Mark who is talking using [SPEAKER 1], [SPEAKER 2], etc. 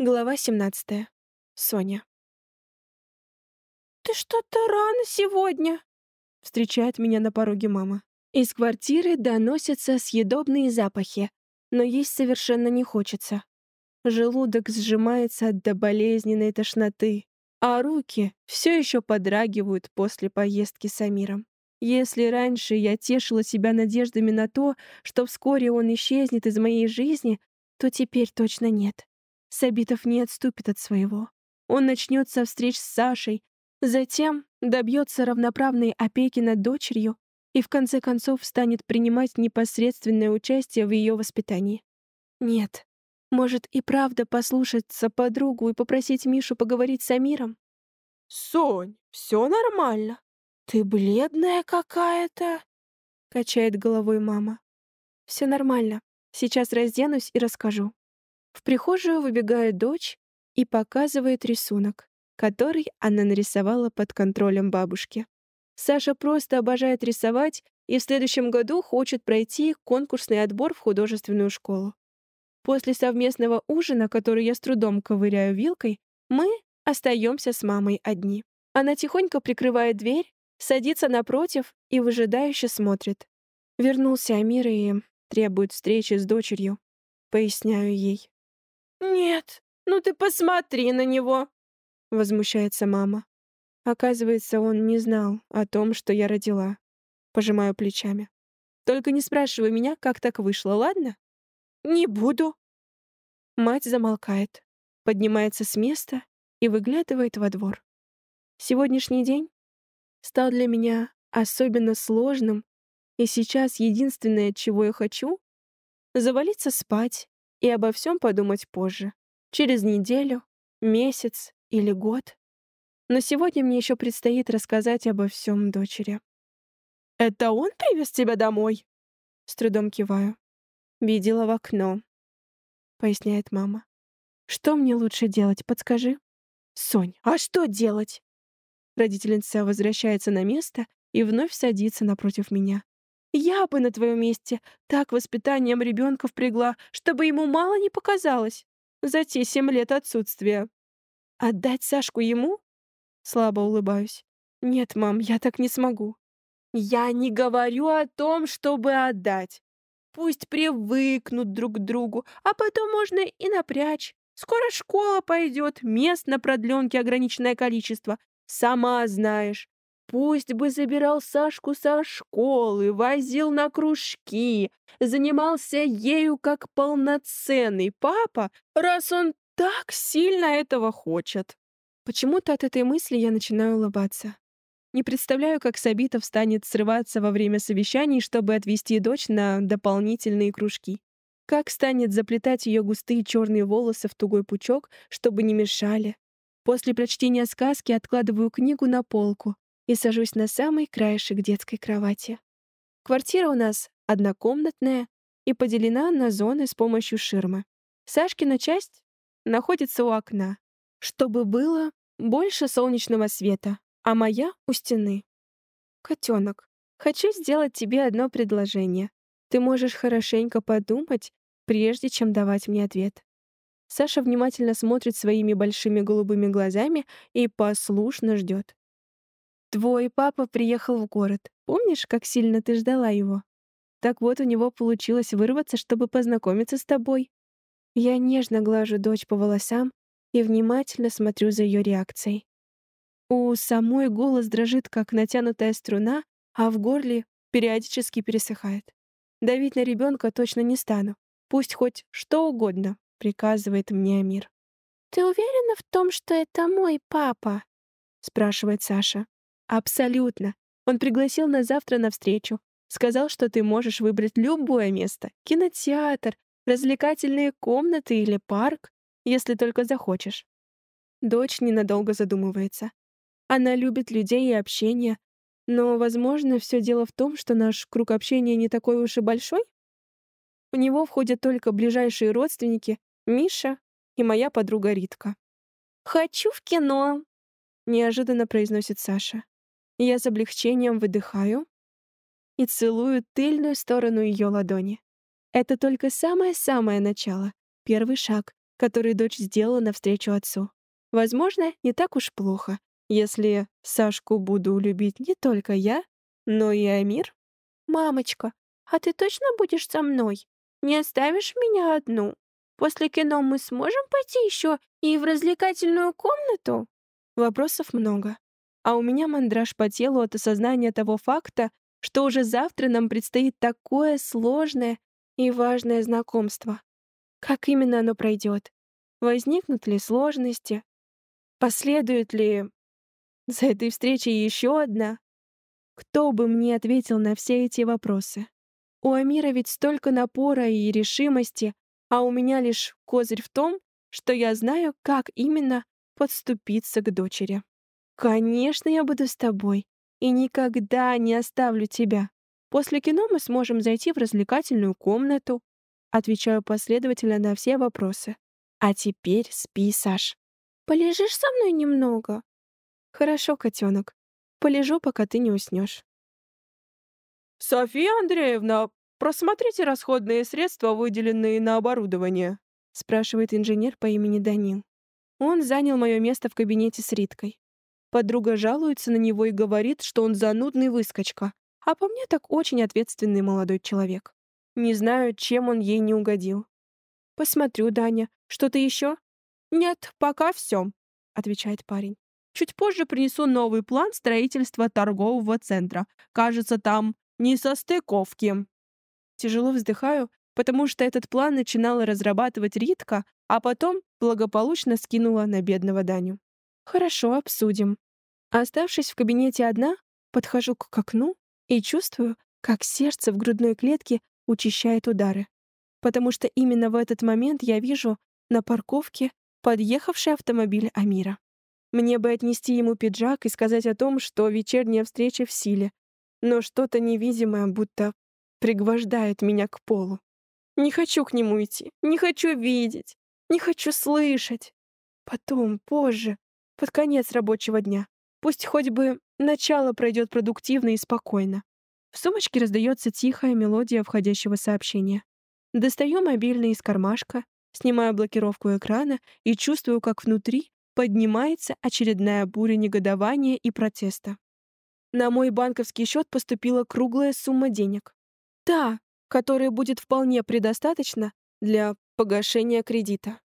[SPEAKER 1] Глава 17. Соня.
[SPEAKER 2] «Ты что-то рано сегодня», —
[SPEAKER 1] встречает меня на пороге мама. Из квартиры доносятся съедобные запахи, но есть совершенно не хочется. Желудок сжимается до болезненной тошноты, а руки все еще подрагивают после поездки с Амиром. Если раньше я тешила себя надеждами на то, что вскоре он исчезнет из моей жизни, то теперь точно нет. Сабитов не отступит от своего. Он начнет со встреч с Сашей, затем добьется равноправной опеки над дочерью и в конце концов станет принимать непосредственное участие в ее воспитании. Нет, может и правда послушаться подругу и попросить Мишу поговорить с Амиром?
[SPEAKER 2] «Сонь, все нормально. Ты бледная какая-то», —
[SPEAKER 1] качает головой мама. Все нормально. Сейчас разденусь и расскажу. В прихожую выбегает дочь и показывает рисунок, который она нарисовала под контролем бабушки. Саша просто обожает рисовать и в следующем году хочет пройти конкурсный отбор в художественную школу. После совместного ужина, который я с трудом ковыряю вилкой, мы остаемся с мамой одни. Она тихонько прикрывает дверь, садится напротив и выжидающе смотрит. Вернулся Амир и требует встречи с дочерью. Поясняю ей.
[SPEAKER 2] «Нет, ну ты посмотри на него!» — возмущается мама.
[SPEAKER 1] Оказывается, он не знал о том, что я родила. Пожимаю плечами. Только не спрашивай меня, как так вышло, ладно?
[SPEAKER 2] Не буду.
[SPEAKER 1] Мать замолкает, поднимается с места и выглядывает во двор. Сегодняшний день стал для меня особенно сложным, и сейчас единственное, чего я хочу — завалиться спать и обо всем подумать позже. Через неделю, месяц или год. Но сегодня мне еще предстоит рассказать обо всем дочери.
[SPEAKER 2] «Это он привез тебя домой?»
[SPEAKER 1] С трудом киваю. «Видела в окно», — поясняет мама. «Что мне лучше делать, подскажи?»
[SPEAKER 2] «Сонь, а что делать?»
[SPEAKER 1] Родительница возвращается на место и вновь садится напротив меня.
[SPEAKER 2] Я бы на твоем месте так воспитанием ребенка впрягла, чтобы ему мало не показалось за те семь лет отсутствия.
[SPEAKER 1] Отдать Сашку ему? Слабо улыбаюсь. Нет, мам, я так не смогу.
[SPEAKER 2] Я не говорю о том, чтобы отдать. Пусть привыкнут друг к другу, а потом можно и напрячь. Скоро школа пойдет, мест на продленке ограниченное количество. Сама знаешь. Пусть бы забирал Сашку со школы, возил на кружки, занимался ею как полноценный папа, раз он так сильно этого хочет.
[SPEAKER 1] Почему-то от этой мысли я начинаю улыбаться. Не представляю, как Сабитов станет срываться во время совещаний, чтобы отвести дочь на дополнительные кружки. Как станет заплетать ее густые черные волосы в тугой пучок, чтобы не мешали. После прочтения сказки откладываю книгу на полку, и сажусь на самый краешек детской кровати. Квартира у нас однокомнатная и поделена на зоны с помощью ширмы. Сашкина часть находится у окна, чтобы было больше солнечного света, а моя — у стены. Котенок, хочу сделать тебе одно предложение. Ты можешь хорошенько подумать, прежде чем давать мне ответ. Саша внимательно смотрит своими большими голубыми глазами и послушно ждет. Твой папа приехал в город. Помнишь, как сильно ты ждала его? Так вот, у него получилось вырваться, чтобы познакомиться с тобой. Я нежно глажу дочь по волосам и внимательно смотрю за ее реакцией. У самой голос дрожит, как натянутая струна, а в горле периодически пересыхает. Давить на ребенка точно не стану. Пусть хоть что угодно, приказывает мне Амир.
[SPEAKER 2] «Ты уверена в том, что это мой папа?» — спрашивает Саша.
[SPEAKER 1] Абсолютно. Он пригласил нас завтра на встречу. Сказал, что ты можешь выбрать любое место. Кинотеатр, развлекательные комнаты или парк, если только захочешь. Дочь ненадолго задумывается. Она любит людей и общение, но, возможно, все дело в том, что наш круг общения не такой уж и большой. В него входят только ближайшие родственники, Миша и моя подруга Ритка.
[SPEAKER 2] «Хочу в кино», —
[SPEAKER 1] неожиданно произносит Саша. Я с облегчением выдыхаю и целую тыльную сторону ее ладони. Это только самое-самое начало, первый шаг, который дочь сделала навстречу отцу. Возможно, не так уж плохо, если Сашку буду любить не только я, но и Амир.
[SPEAKER 2] «Мамочка, а ты точно будешь со мной? Не оставишь меня одну? После кино мы сможем пойти еще и в развлекательную комнату?»
[SPEAKER 1] Вопросов много. А у меня мандраж по телу от осознания того факта, что уже завтра нам предстоит такое сложное и важное знакомство. Как именно оно пройдет? Возникнут ли сложности? Последует ли за этой встречей еще одна? Кто бы мне ответил на все эти вопросы? У Амира ведь столько напора и решимости, а у меня лишь козырь в том, что я знаю, как именно подступиться к дочери. Конечно, я буду с тобой и никогда не оставлю тебя. После кино мы сможем зайти в развлекательную комнату. Отвечаю последовательно на все вопросы. А теперь спи, Саш.
[SPEAKER 2] Полежишь со мной немного?
[SPEAKER 1] Хорошо, котенок. Полежу, пока ты не уснешь.
[SPEAKER 3] София Андреевна, просмотрите расходные средства, выделенные на оборудование,
[SPEAKER 1] спрашивает инженер по имени Данил. Он занял мое место в кабинете с Риткой. Подруга жалуется на него и говорит, что он занудный выскочка, а по мне так очень ответственный молодой человек. Не знаю, чем он ей не угодил. «Посмотрю, Даня. Что-то еще?»
[SPEAKER 3] «Нет, пока все», — отвечает парень. «Чуть позже принесу новый план строительства торгового центра. Кажется, там не состыковки».
[SPEAKER 1] Тяжело вздыхаю, потому что этот план начинала разрабатывать Ритка, а потом благополучно скинула на бедного Даню. Хорошо, обсудим. Оставшись в кабинете одна, подхожу к окну и чувствую, как сердце в грудной клетке учащает удары. Потому что именно в этот момент я вижу на парковке подъехавший автомобиль Амира. Мне бы отнести ему пиджак и сказать о том, что вечерняя встреча в силе, но что-то невидимое будто пригвождает меня к полу. Не хочу к нему идти, не хочу видеть, не хочу слышать. Потом, позже, под конец рабочего дня. Пусть хоть бы начало пройдет продуктивно и спокойно. В сумочке раздается тихая мелодия входящего сообщения. Достаю мобильный из кармашка, снимаю блокировку экрана и чувствую, как внутри поднимается очередная буря негодования и протеста. На мой банковский счет поступила круглая сумма денег. Та, которой будет вполне предостаточно для погашения кредита.